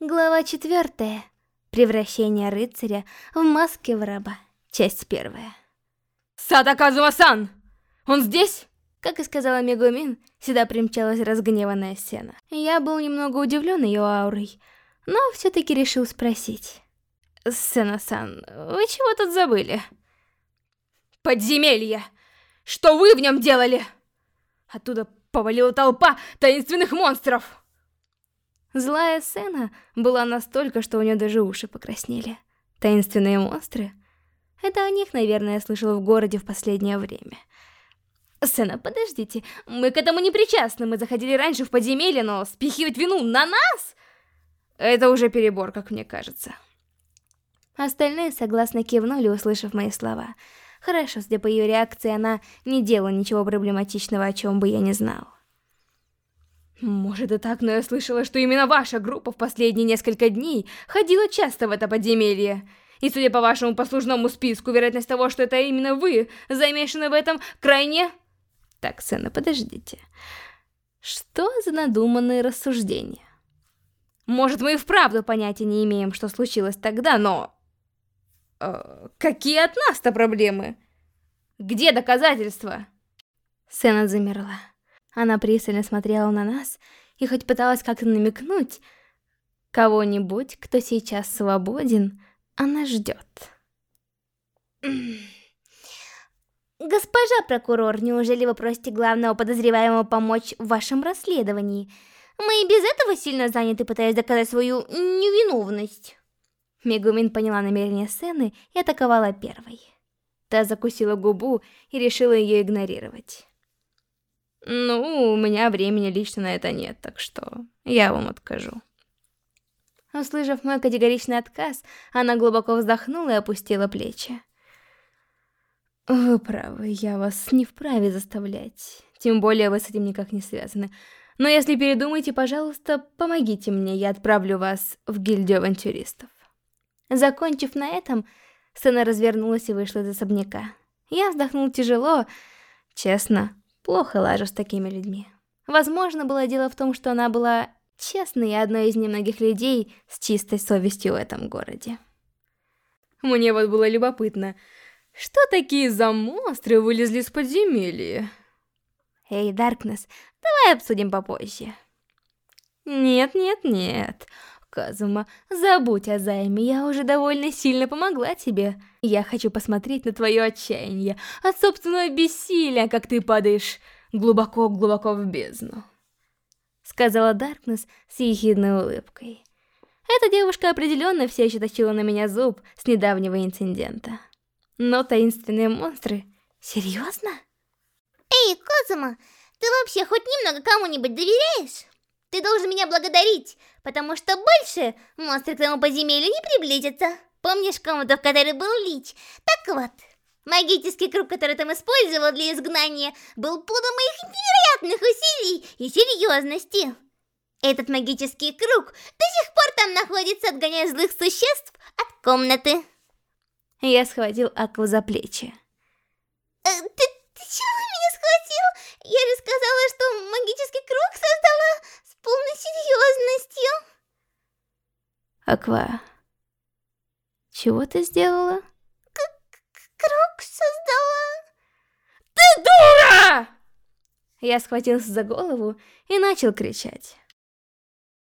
Глава четвертая. Превращение рыцаря в маске в раба. Часть первая. Садаказума-сан! Он здесь? Как и сказала Мегумин, сюда примчалась разгневанная Сена. Я был немного удивлен ее аурой, но все-таки решил спросить. Сена-сан, вы чего тут забыли? Подземелье! Что вы в нем делали? Оттуда повалила толпа таинственных монстров! Злая Сена была настолько, что у нее даже уши покраснели. Таинственные монстры? Это о них, наверное, я слышала в городе в последнее время. Сена, подождите, мы к этому не причастны, мы заходили раньше в подземелье, но спихивать вину на нас? Это уже перебор, как мне кажется. Остальные согласно кивнули, услышав мои слова. Хорошо, судя по ее реакции, она не делала ничего проблематичного, о чем бы я не знал. Может и так, но я слышала, что именно ваша группа в последние несколько дней ходила часто в это подземелье. И судя по вашему послужному списку, вероятность того, что это именно вы, замешаны в этом, крайне... Так, Сэна, подождите. Что за надуманные рассуждения? Может, мы и вправду понятия не имеем, что случилось тогда, но... Э, какие от нас-то проблемы? Где доказательства? Сэна замерла. Она пристально смотрела на нас и хоть пыталась как-то намекнуть, кого-нибудь, кто сейчас свободен, она ждет. Госпожа прокурор, неужели вы просите главного подозреваемого помочь в вашем расследовании? Мы и без этого сильно заняты, пытаясь доказать свою невиновность. Мегумин поняла намерение сцены и атаковала первой. Та закусила губу и решила ее игнорировать. Ну, у меня времени лично на это нет, так что я вам откажу. Услышав мой категоричный отказ, она глубоко вздохнула и опустила плечи. Вы правы, я вас не вправе заставлять. Тем более вы с этим никак не связаны. Но если передумаете, пожалуйста, помогите мне, я отправлю вас в гильдию авантюристов. Закончив на этом, сцена развернулась и вышла из особняка. Я вздохнул тяжело, честно, Плохо лажу с такими людьми. Возможно, было дело в том, что она была честной и одной из немногих людей с чистой совестью в этом городе. Мне вот было любопытно, что такие за монстры вылезли из подземелья? Эй, Даркнесс, давай обсудим попозже. Нет, нет, нет. Казума, забудь о займе, я уже довольно сильно помогла тебе. Я хочу посмотреть на твое отчаяние, от собственного бессилия, как ты падаешь глубоко-глубоко в бездну. Сказала Даркнесс с ехидной улыбкой. Эта девушка определенно все еще точила на меня зуб с недавнего инцидента. Но таинственные монстры... Серьезно? Эй, Козума, ты вообще хоть немного кому-нибудь доверяешь? Ты должен меня благодарить, потому что больше монстры к тому подземелью не приблизятся. Помнишь комнату, в которой был Лич? Так вот, магический круг, который там использовал для изгнания, был плодом моих невероятных усилий и серьезности. Этот магический круг до сих пор там находится, отгоняя злых существ от комнаты. Я схватил Акву за плечи. Э, ты, ты чего меня схватил? Я же сказала, что магический круг создала полной серьезностью. Аква, чего ты сделала? Круг создала. Ты дура! Я схватился за голову и начал кричать.